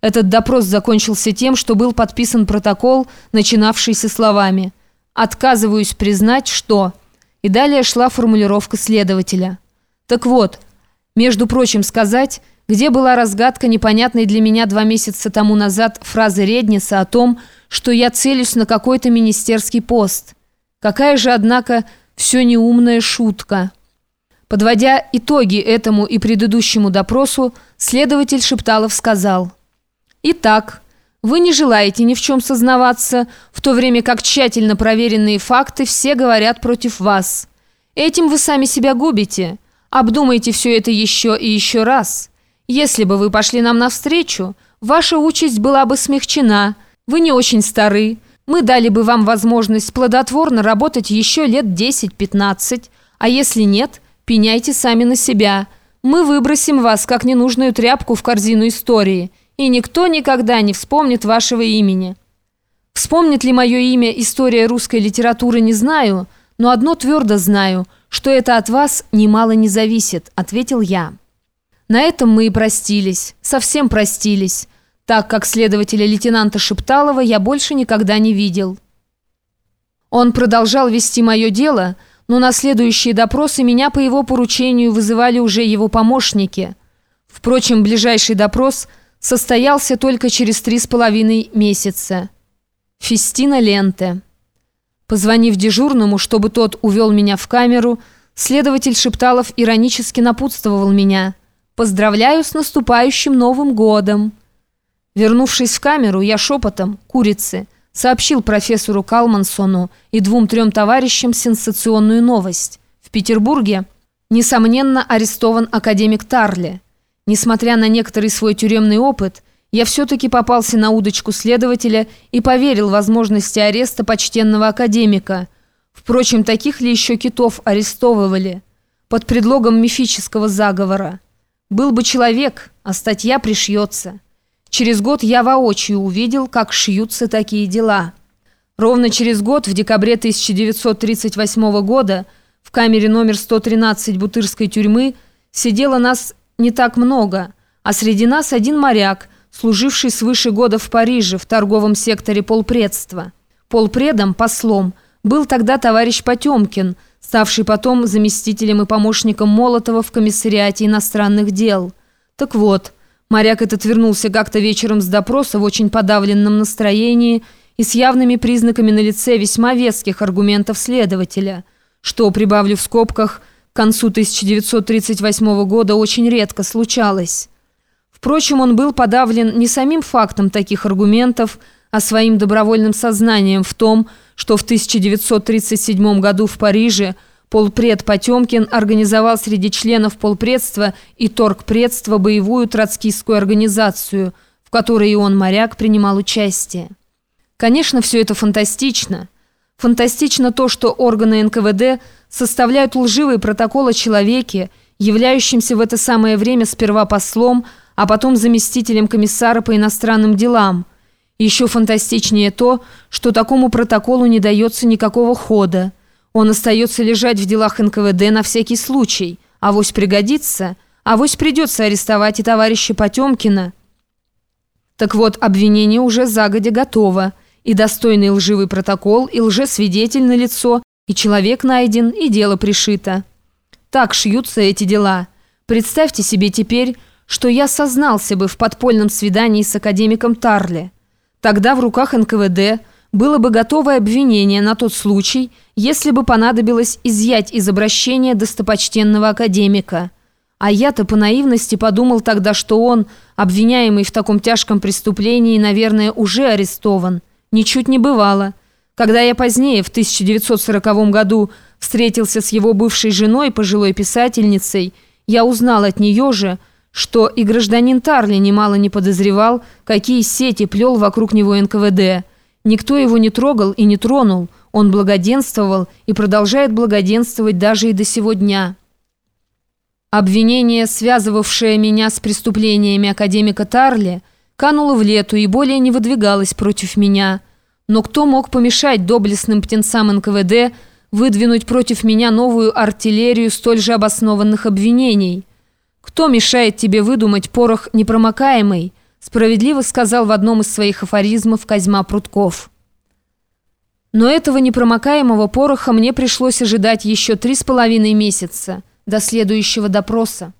Этот допрос закончился тем, что был подписан протокол, начинавшийся словами «Отказываюсь признать, что...» И далее шла формулировка следователя. Так вот, между прочим сказать, где была разгадка непонятной для меня два месяца тому назад фразы Редниса о том, что я целюсь на какой-то министерский пост. Какая же, однако, все неумная шутка. Подводя итоги этому и предыдущему допросу, следователь Шепталов сказал «Итак, вы не желаете ни в чем сознаваться, в то время как тщательно проверенные факты все говорят против вас. Этим вы сами себя губите. Обдумайте все это еще и еще раз. Если бы вы пошли нам навстречу, ваша участь была бы смягчена. Вы не очень стары. Мы дали бы вам возможность плодотворно работать еще лет 10-15. А если нет, пеняйте сами на себя. Мы выбросим вас, как ненужную тряпку в корзину истории» и никто никогда не вспомнит вашего имени. Вспомнит ли мое имя история русской литературы, не знаю, но одно твердо знаю, что это от вас немало не зависит, ответил я. На этом мы и простились, совсем простились, так как следователя лейтенанта Шепталова я больше никогда не видел. Он продолжал вести мое дело, но на следующие допросы меня по его поручению вызывали уже его помощники. Впрочем, ближайший допрос – состоялся только через три с половиной месяца. Фестина ленты. Позвонив дежурному, чтобы тот увел меня в камеру, следователь Шепталов иронически напутствовал меня. «Поздравляю с наступающим Новым годом!» Вернувшись в камеру, я шепотом, курицы, сообщил профессору Калмансону и двум-трем товарищам сенсационную новость. В Петербурге, несомненно, арестован академик Тарли – Несмотря на некоторый свой тюремный опыт, я все-таки попался на удочку следователя и поверил возможности ареста почтенного академика. Впрочем, таких ли еще китов арестовывали? Под предлогом мифического заговора. Был бы человек, а статья пришьется. Через год я воочию увидел, как шьются такие дела. Ровно через год, в декабре 1938 года, в камере номер 113 Бутырской тюрьмы сидело нас не так много, а среди нас один моряк, служивший свыше года в Париже в торговом секторе полпредства. Полпредом, послом, был тогда товарищ Потемкин, ставший потом заместителем и помощником Молотова в комиссариате иностранных дел. Так вот, моряк этот вернулся как-то вечером с допроса в очень подавленном настроении и с явными признаками на лице весьма веских аргументов следователя, что, прибавлю в скобках, концу 1938 года очень редко случалось. Впрочем, он был подавлен не самим фактом таких аргументов, а своим добровольным сознанием в том, что в 1937 году в Париже полпред Потемкин организовал среди членов полпредства и торгпредства боевую троцкистскую организацию, в которой и он, моряк, принимал участие. Конечно, все это фантастично – Фантастично то, что органы НКВД составляют лживые протоколы о человеке, являющемся в это самое время сперва послом, а потом заместителем комиссара по иностранным делам. Еще фантастичнее то, что такому протоколу не дается никакого хода. Он остается лежать в делах НКВД на всякий случай. Авось пригодится, авось придется арестовать и товарища Потемкина. Так вот, обвинение уже загодя готово и достойный лживый протокол, и лжесвидетель на лицо, и человек найден, и дело пришито. Так шьются эти дела. Представьте себе теперь, что я сознался бы в подпольном свидании с академиком Тарли. Тогда в руках НКВД было бы готовое обвинение на тот случай, если бы понадобилось изъять из обращения достопочтенного академика. А я-то по наивности подумал тогда, что он, обвиняемый в таком тяжком преступлении, наверное, уже арестован. Ничуть не бывало. Когда я позднее, в 1940 году, встретился с его бывшей женой, пожилой писательницей, я узнал от нее же, что и гражданин Тарли немало не подозревал, какие сети плел вокруг него НКВД. Никто его не трогал и не тронул, он благоденствовал и продолжает благоденствовать даже и до сего дня. Обвинение, связывавшее меня с преступлениями академика Тарли – канула в лету и более не выдвигалась против меня. Но кто мог помешать доблестным птенцам НКВД выдвинуть против меня новую артиллерию столь же обоснованных обвинений? Кто мешает тебе выдумать порох непромокаемый, справедливо сказал в одном из своих афоризмов Козьма Прутков. Но этого непромокаемого пороха мне пришлось ожидать еще три с половиной месяца до следующего допроса.